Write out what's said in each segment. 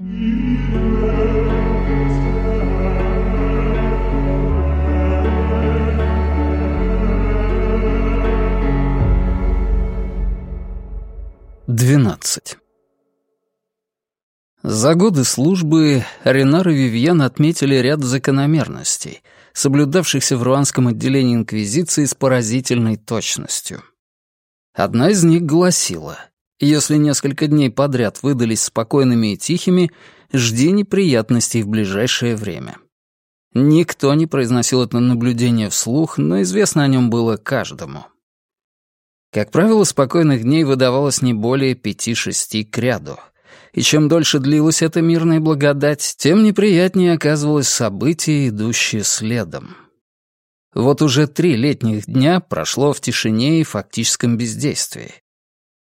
Двенадцать. За годы службы Ренар и Вивьен отметили ряд закономерностей, соблюдавшихся в руанском отделении Инквизиции с поразительной точностью. Одна из них гласила, если несколько дней подряд выдались спокойными и тихими, жди неприятностей в ближайшее время. Никто не произносил это наблюдение вслух, но известно о нем было каждому. Как правило, спокойных дней выдавалось не более пяти-шести к ряду. И чем дольше длилась эта мирная благодать, тем неприятнее оказывалось событие, идущее следом. Вот уже три летних дня прошло в тишине и фактическом бездействии.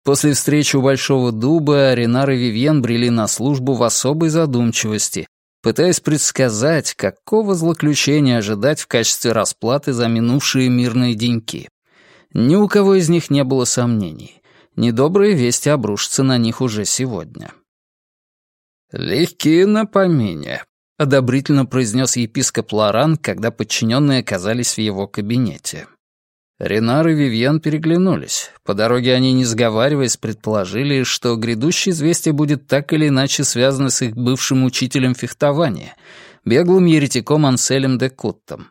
После встречи у Большого Дуба Ренар и Вивьен брели на службу в особой задумчивости, пытаясь предсказать, какого злоключения ожидать в качестве расплаты за минувшие мирные деньки. Ни у кого из них не было сомнений. Недобрые вести обрушатся на них уже сегодня. «Легкие на помине», — одобрительно произнес епископ Лоран, когда подчиненные оказались в его кабинете. Ренар и Вивьен переглянулись. По дороге они, не сговариваясь, предположили, что грядущее известие будет так или иначе связано с их бывшим учителем фехтования, беглым еретиком Анселем де Куттом.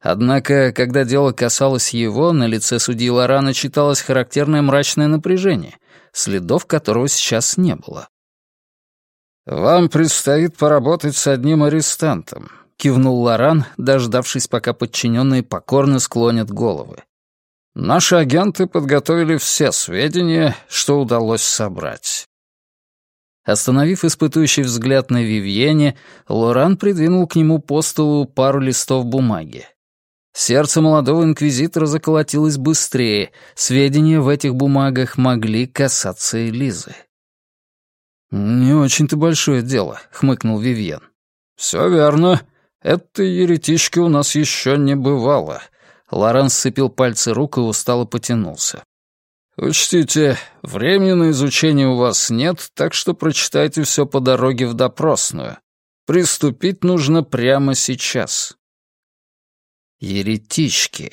Однако, когда дело касалось его, на лице судьи Лорана читалось характерное мрачное напряжение, следов которого сейчас не было. «Вам предстоит поработать с одним арестантом», — кивнул Лоран, дождавшись, пока подчиненные покорно склонят головы. «Наши агенты подготовили все сведения, что удалось собрать». Остановив испытующий взгляд на Вивьене, Лоран придвинул к нему по столу пару листов бумаги. Сердце молодого инквизитора заколотилось быстрее, сведения в этих бумагах могли касаться Элизы. «Не очень-то большое дело», — хмыкнул Вивьен. «Все верно. Этой еретички у нас еще не бывало». Лоран сцепил пальцы рук и устало потянулся. «Учтите, времени на изучение у вас нет, так что прочитайте все по дороге в допросную. Приступить нужно прямо сейчас». Еретички.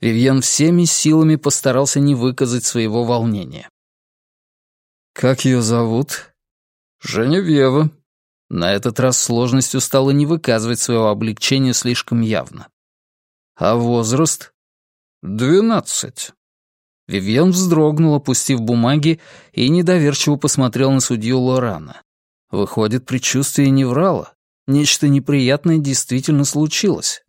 Вивьен всеми силами постарался не выказать своего волнения. «Как ее зовут?» «Женевьева». На этот раз сложностью стало не выказывать своего облегчения слишком явно. «А возраст?» «Двенадцать». Вивьен вздрогнул, опустив бумаги, и недоверчиво посмотрел на судью Лорана. Выходит, предчувствие не врало. Нечто неприятное действительно случилось.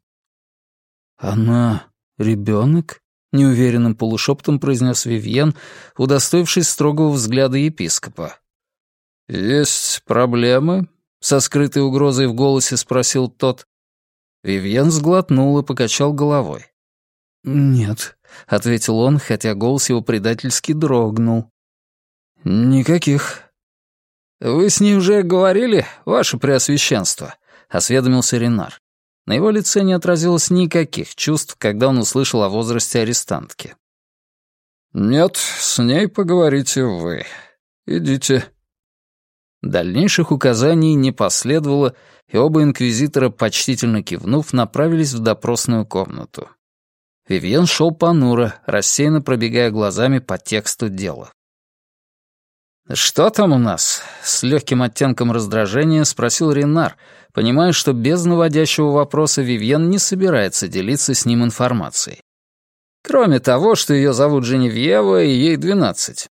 «Она ребенок?» — неуверенным полушептом произнес Вивьен, удостоившись строгого взгляда епископа. «Есть проблемы?» — со скрытой угрозой в голосе спросил тот. Вивьен сглотнул и покачал головой. «Нет», — ответил он, хотя голос его предательски дрогнул. «Никаких». «Вы с ней уже говорили, ваше преосвященство?» — осведомился Ренар. На его лице не отразилось никаких чувств, когда он услышал о возрасте арестантки. «Нет, с ней поговорите вы. Идите». Дальнейших указаний не последовало, и оба инквизитора, почтительно кивнув, направились в допросную комнату. Вивьен шел понуро, рассеянно пробегая глазами по тексту дела. «Что там у нас?» — с легким оттенком раздражения спросил Ренар, понимая, что без наводящего вопроса Вивьен не собирается делиться с ним информацией. Кроме того, что ее зовут Женевьева и ей двенадцать.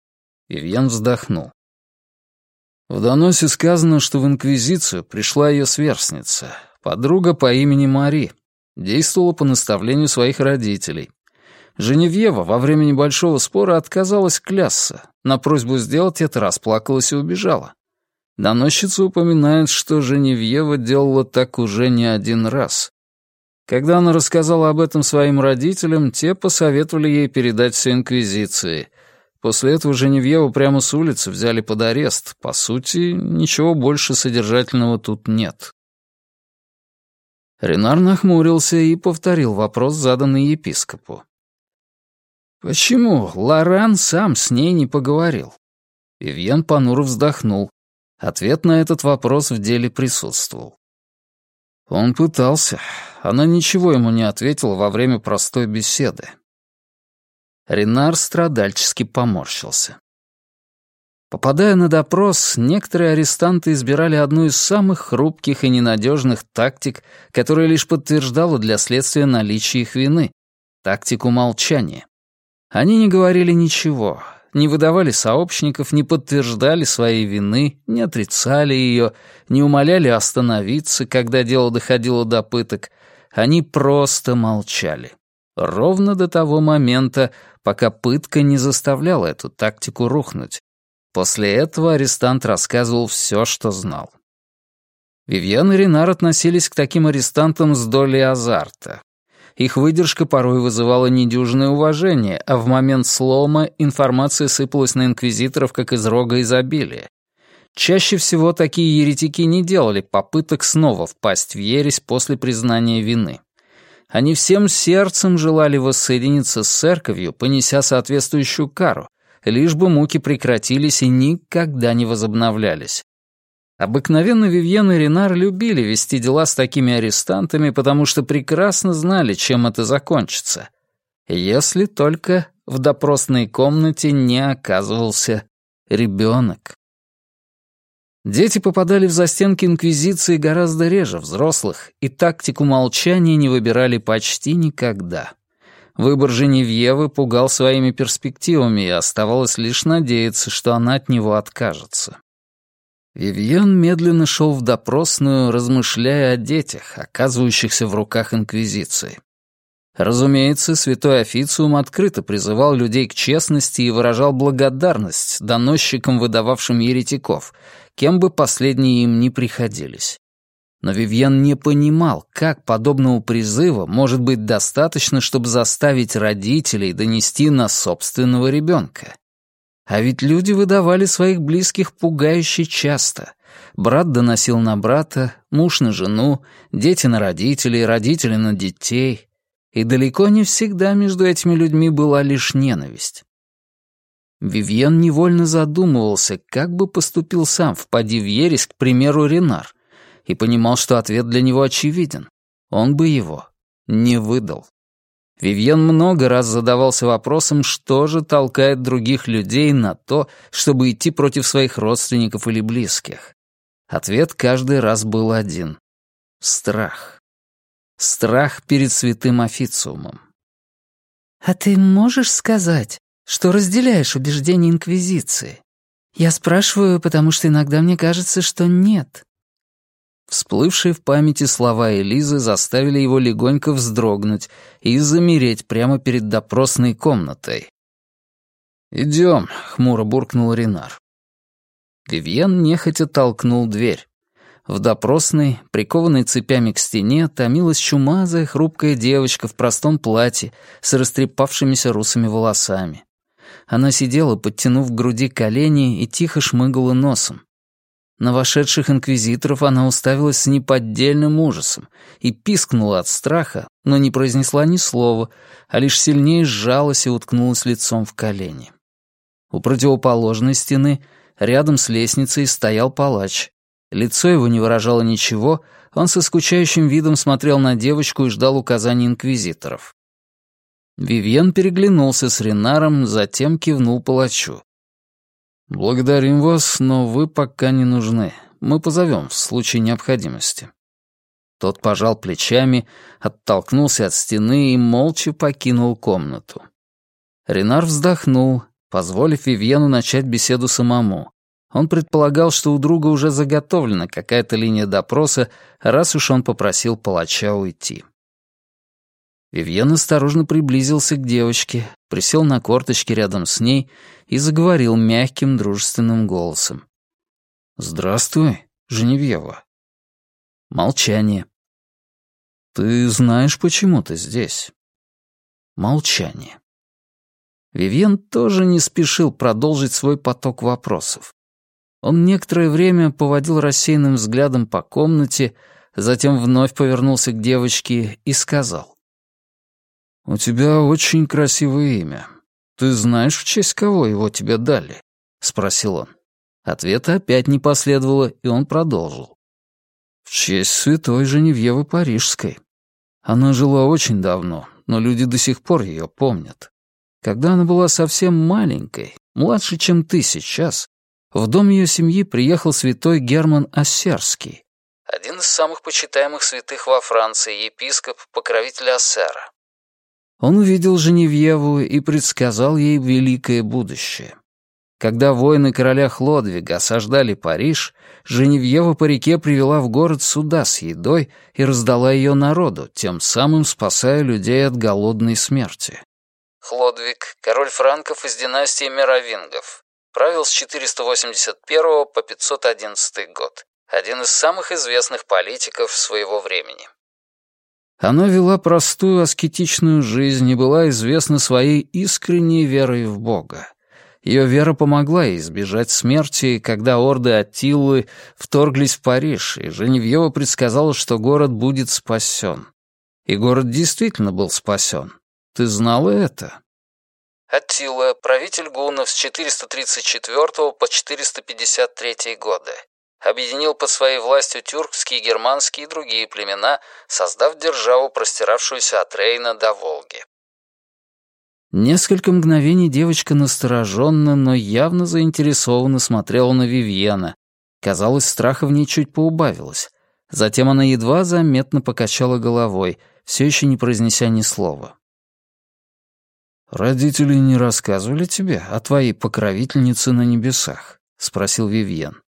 Вивьен вздохнул. В доносе сказано, что в Инквизицию пришла ее сверстница, подруга по имени Мари, действовала по наставлению своих родителей. Женевьева во время небольшого спора отказалась клясться. На просьбу сделать это расплакалась и убежала. Доносчица упоминает, что Женевьева делала так уже не один раз. Когда она рассказала об этом своим родителям, те посоветовали ей передать все Инквизиции. После этого Женевьеву прямо с улицы взяли под арест. По сути, ничего больше содержательного тут нет. Ренар нахмурился и повторил вопрос, заданный епископу. Почему Лоран сам с ней не поговорил? Вивьен понуро вздохнул. Ответ на этот вопрос в деле присутствовал. Он пытался. Она ничего ему не ответила во время простой беседы. Ренар страдальчески поморщился. Попадая на допрос, некоторые арестанты избирали одну из самых хрупких и ненадежных тактик, которая лишь подтверждала для следствия наличие их вины — тактику молчания. Они не говорили ничего, не выдавали сообщников, не подтверждали своей вины, не отрицали ее, не умоляли остановиться, когда дело доходило до пыток. Они просто молчали. Ровно до того момента, пока пытка не заставляла эту тактику рухнуть. После этого арестант рассказывал все, что знал. Вивьен и Ренар относились к таким арестантам с долей азарта. Их выдержка порой вызывала недюжное уважение, а в момент слома информация сыпалась на инквизиторов, как из рога изобилия. Чаще всего такие еретики не делали попыток снова впасть в ересь после признания вины. Они всем сердцем желали воссоединиться с церковью, понеся соответствующую кару, лишь бы муки прекратились и никогда не возобновлялись. Обыкновенно Вивьен и Ренар любили вести дела с такими арестантами, потому что прекрасно знали, чем это закончится. Если только в допросной комнате не оказывался ребенок. Дети попадали в застенки Инквизиции гораздо реже взрослых, и тактику молчания не выбирали почти никогда. Выбор Женевьевы пугал своими перспективами, и оставалось лишь надеяться, что она от него откажется. Вивьен медленно шел в допросную, размышляя о детях, оказывающихся в руках Инквизиции. Разумеется, святой официум открыто призывал людей к честности и выражал благодарность доносчикам, выдававшим еретиков, кем бы последние им ни приходились. Но Вивьен не понимал, как подобного призыва может быть достаточно, чтобы заставить родителей донести на собственного ребенка. А ведь люди выдавали своих близких пугающе часто. Брат доносил на брата, муж на жену, дети на родителей, родители на детей. И далеко не всегда между этими людьми была лишь ненависть. Вивьен невольно задумывался, как бы поступил сам, впади в ересь, к примеру, Ренар, и понимал, что ответ для него очевиден. Он бы его не выдал. Вивьен много раз задавался вопросом, что же толкает других людей на то, чтобы идти против своих родственников или близких. Ответ каждый раз был один — страх. Страх перед святым официумом. «А ты можешь сказать, что разделяешь убеждения Инквизиции? Я спрашиваю, потому что иногда мне кажется, что нет». Всплывшие в памяти слова Элизы заставили его легонько вздрогнуть и замереть прямо перед допросной комнатой. «Идем», — хмуро буркнул Ренар. Вивьен нехотя толкнул дверь. В допросной, прикованной цепями к стене, томилась чумазая хрупкая девочка в простом платье с растрепавшимися русыми волосами. Она сидела, подтянув к груди колени и тихо шмыгала носом. На вошедших инквизиторов она уставилась с неподдельным ужасом и пискнула от страха, но не произнесла ни слова, а лишь сильнее сжалась и уткнулась лицом в колени. У противоположной стены, рядом с лестницей, стоял палач. Лицо его не выражало ничего, он со скучающим видом смотрел на девочку и ждал указаний инквизиторов. Вивьен переглянулся с Ренаром, затем кивнул палачу. «Благодарим вас, но вы пока не нужны. Мы позовем в случае необходимости». Тот пожал плечами, оттолкнулся от стены и молча покинул комнату. Ренар вздохнул, позволив Вивьену начать беседу самому. Он предполагал, что у друга уже заготовлена какая-то линия допроса, раз уж он попросил палача уйти. Вивьен осторожно приблизился к девочке, присел на корточки рядом с ней и заговорил мягким, дружественным голосом. «Здравствуй, Женевьева». Молчание. «Ты знаешь, почему ты здесь?» Молчание. Вивьен тоже не спешил продолжить свой поток вопросов. Он некоторое время поводил рассеянным взглядом по комнате, затем вновь повернулся к девочке и сказал. «У тебя очень красивое имя. Ты знаешь, в честь кого его тебе дали?» — спросил он. Ответа опять не последовало, и он продолжил. В честь святой Женевьевы Парижской. Она жила очень давно, но люди до сих пор ее помнят. Когда она была совсем маленькой, младше, чем ты сейчас, в дом ее семьи приехал святой Герман Ассерский, один из самых почитаемых святых во Франции, епископ, покровитель Ассера. Он увидел Женевьеву и предсказал ей великое будущее. Когда воины короля Хлодвига осаждали Париж, Женевьева по реке привела в город суда с едой и раздала ее народу, тем самым спасая людей от голодной смерти. Хлодвиг, король франков из династии Мировингов, правил с 481 по 511 год, один из самых известных политиков своего времени. Она вела простую аскетичную жизнь и была известна своей искренней верой в Бога. Ее вера помогла ей избежать смерти, когда орды Аттилы вторглись в Париж, и Женевьева предсказала, что город будет спасен. И город действительно был спасен. Ты знала это? Аттила, правитель гуннов с 434 по 453 годы. Объединил под своей властью тюркские, германские и другие племена, создав державу, простиравшуюся от Рейна до Волги. Несколько мгновений девочка настороженно, но явно заинтересованно смотрела на Вивьена. Казалось, страха в ней чуть поубавилось. Затем она едва заметно покачала головой, все еще не произнеся ни слова. «Родители не рассказывали тебе о твоей покровительнице на небесах?» — спросил Вивьен.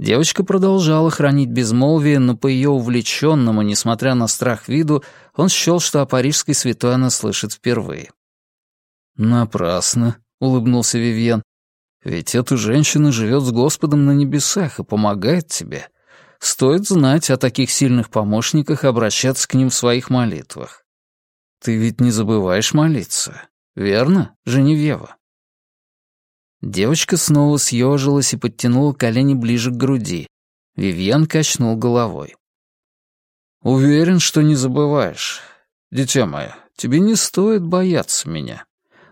Девочка продолжала хранить безмолвие, но по ее увлеченному, несмотря на страх виду, он счел, что о парижской святой она слышит впервые. «Напрасно», — улыбнулся Вивьен. «Ведь эта женщина живет с Господом на небесах и помогает тебе. Стоит знать о таких сильных помощниках обращаться к ним в своих молитвах. Ты ведь не забываешь молиться, верно, Женевьева?» Девочка снова съежилась и подтянула колени ближе к груди. Вивьен качнул головой. «Уверен, что не забываешь. Дитя мое, тебе не стоит бояться меня.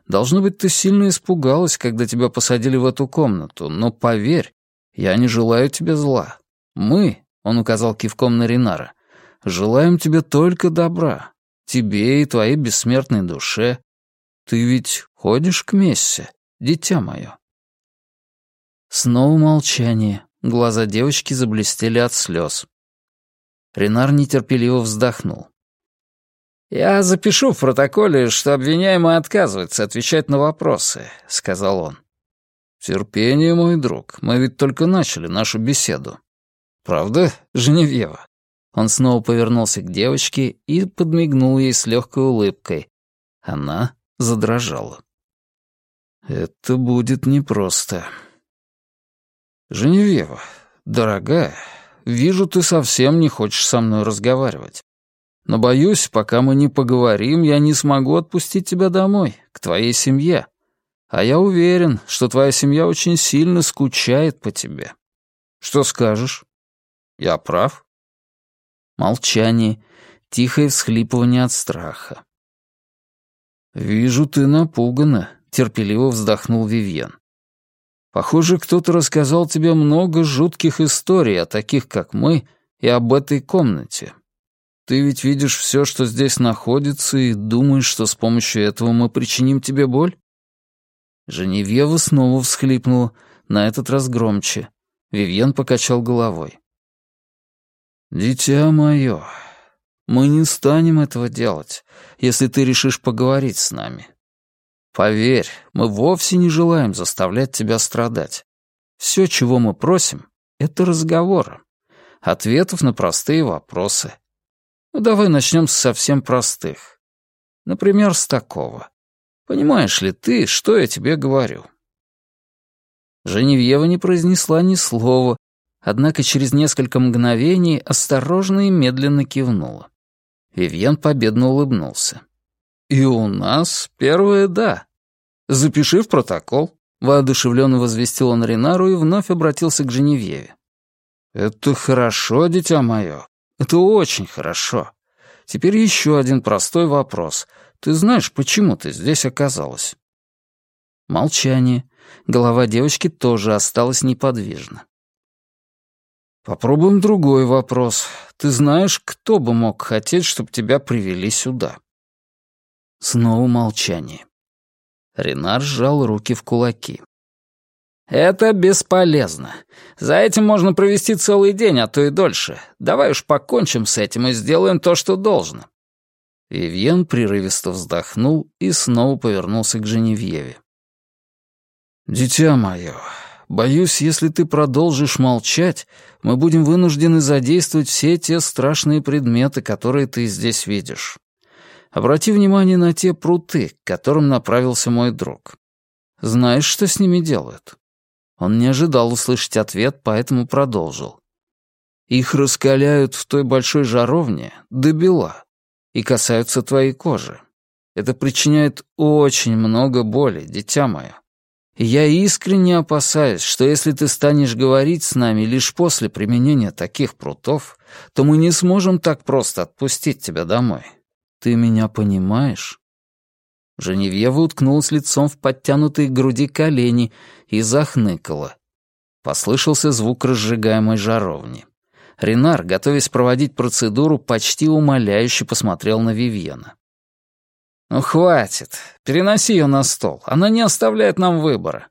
Должно быть, ты сильно испугалась, когда тебя посадили в эту комнату, но поверь, я не желаю тебе зла. Мы, — он указал кивком на Ринара, — желаем тебе только добра. Тебе и твоей бессмертной душе. Ты ведь ходишь к Мессе, дитя мое. Снова молчание. Глаза девочки заблестели от слез. Ренар нетерпеливо вздохнул. «Я запишу в протоколе, что обвиняемый отказывается отвечать на вопросы», — сказал он. «Терпение, мой друг, мы ведь только начали нашу беседу. Правда, Женевьева?» Он снова повернулся к девочке и подмигнул ей с легкой улыбкой. Она задрожала. «Это будет непросто». «Женевьева, дорогая, вижу, ты совсем не хочешь со мной разговаривать. Но, боюсь, пока мы не поговорим, я не смогу отпустить тебя домой, к твоей семье. А я уверен, что твоя семья очень сильно скучает по тебе. Что скажешь? Я прав?» Молчание, тихое всхлипывание от страха. «Вижу, ты напугана», — терпеливо вздохнул Вивьен. «Похоже, кто-то рассказал тебе много жутких историй о таких, как мы, и об этой комнате. Ты ведь видишь все, что здесь находится, и думаешь, что с помощью этого мы причиним тебе боль?» Женевьева снова всхлипнула, на этот раз громче. Вивьен покачал головой. «Дитя мое, мы не станем этого делать, если ты решишь поговорить с нами. Поверь, мы вовсе не желаем заставлять тебя страдать. Все, чего мы просим, — это разговоры, ответов на простые вопросы. Ну, давай начнем с совсем простых. Например, с такого. Понимаешь ли ты, что я тебе говорю?» Женевьева не произнесла ни слова, однако через несколько мгновений осторожно и медленно кивнула. Вивьен победно улыбнулся. «И у нас первое «да». Запиши в протокол», — воодушевленно возвестил он Ринару и вновь обратился к Женевьеве. «Это хорошо, дитя мое. Это очень хорошо. Теперь еще один простой вопрос. Ты знаешь, почему ты здесь оказалась?» Молчание. Голова девочки тоже осталась неподвижна. «Попробуем другой вопрос. Ты знаешь, кто бы мог хотеть, чтобы тебя привели сюда?» Снова молчание. Ренар сжал руки в кулаки. «Это бесполезно. За этим можно провести целый день, а то и дольше. Давай уж покончим с этим и сделаем то, что должно». Вивьен прерывисто вздохнул и снова повернулся к Женевьеве. «Дитя мое, боюсь, если ты продолжишь молчать, мы будем вынуждены задействовать все те страшные предметы, которые ты здесь видишь. Обрати внимание на те пруты, к которым направился мой друг. Знаешь, что с ними делают?» Он не ожидал услышать ответ, поэтому продолжил. «Их раскаляют в той большой жаровне до бела и касаются твоей кожи. Это причиняет очень много боли, дитя мое. Я искренне опасаюсь, что если ты станешь говорить с нами лишь после применения таких прутов, то мы не сможем так просто отпустить тебя домой. Ты меня понимаешь?» Женевьева уткнулась лицом в подтянутые груди колени и захныкала. Послышался звук разжигаемой жаровни. Ренар, готовясь проводить процедуру, почти умоляюще посмотрел на Вивьена. «Ну, хватит. Переноси ее на стол. Она не оставляет нам выбора».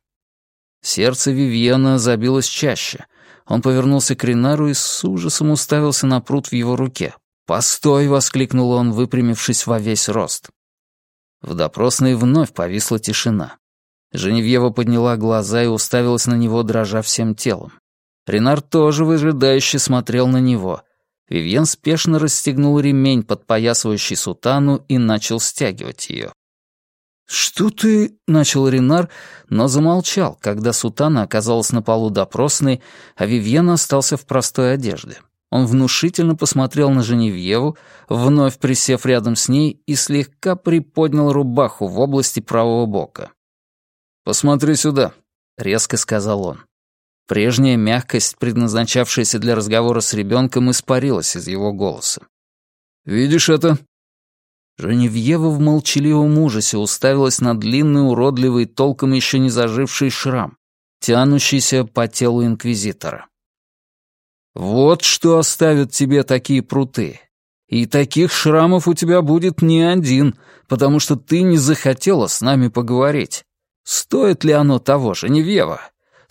Сердце Вивьена забилось чаще. Он повернулся к Ренару и с ужасом уставился на пруд в его руке. «Постой!» — воскликнул он, выпрямившись во весь рост. В допросной вновь повисла тишина. Женевьева подняла глаза и уставилась на него, дрожа всем телом. Ренар тоже выжидающе смотрел на него. Вивьен спешно расстегнул ремень, подпоясывающий сутану, и начал стягивать ее. «Что ты...» — начал Ренар, но замолчал, когда сутана оказалась на полу допросной, а Вивьен остался в простой одежде. Он внушительно посмотрел на Женевьеву, вновь присев рядом с ней и слегка приподнял рубаху в области правого бока. «Посмотри сюда», — резко сказал он. Прежняя мягкость, предназначавшаяся для разговора с ребенком, испарилась из его голоса. «Видишь это?» Женевьева в молчаливом ужасе уставилась на длинный, уродливый, толком еще не заживший шрам, тянущийся по телу инквизитора. Вот что оставят тебе такие пруты. И таких шрамов у тебя будет не один, потому что ты не захотела с нами поговорить. Стоит ли оно того, Женевьева?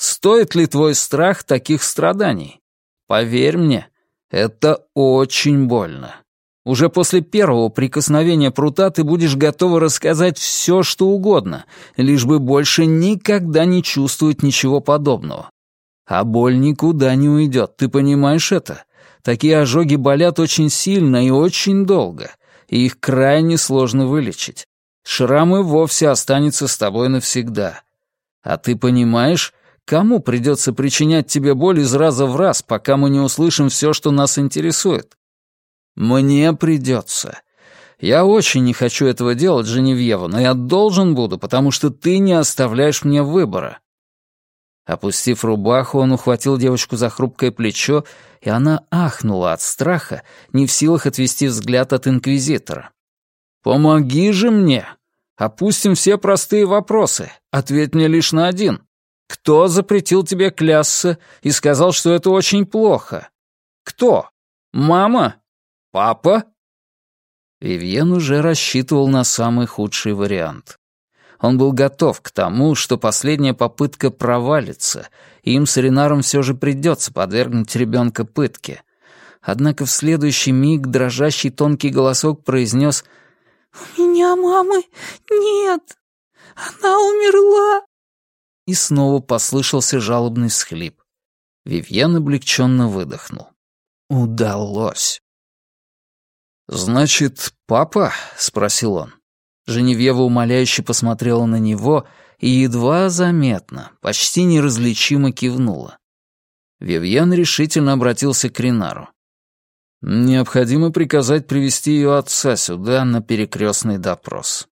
Стоит ли твой страх таких страданий? Поверь мне, это очень больно. Уже после первого прикосновения прута ты будешь готова рассказать все, что угодно, лишь бы больше никогда не чувствовать ничего подобного. А боль никуда не уйдет, ты понимаешь это? Такие ожоги болят очень сильно и очень долго, и их крайне сложно вылечить. Шрамы вовсе останется с тобой навсегда. А ты понимаешь, кому придется причинять тебе боль из раза в раз, пока мы не услышим все, что нас интересует? Мне придется. Я очень не хочу этого делать, Женевьева, но я должен буду, потому что ты не оставляешь мне выбора. Опустив рубаху, он ухватил девочку за хрупкое плечо, и она ахнула от страха, не в силах отвести взгляд от инквизитора. «Помоги же мне! Опустим все простые вопросы. Ответь мне лишь на один. Кто запретил тебе клясться и сказал, что это очень плохо? Кто? Мама? Папа?» Вивьен уже рассчитывал на самый худший вариант. Он был готов к тому, что последняя попытка провалится, и им с Ренаром все же придется подвергнуть ребенка пытке. Однако в следующий миг дрожащий тонкий голосок произнес «У меня мамы нет! Она умерла!» И снова послышался жалобный всхлип. Вивьен облегченно выдохнул. «Удалось!» «Значит, папа?» — спросил он. Женевьева умоляюще посмотрела на него и едва заметно, почти неразличимо кивнула. Вивьен решительно обратился к Ринару. «Необходимо приказать привести ее отца сюда на перекрестный допрос».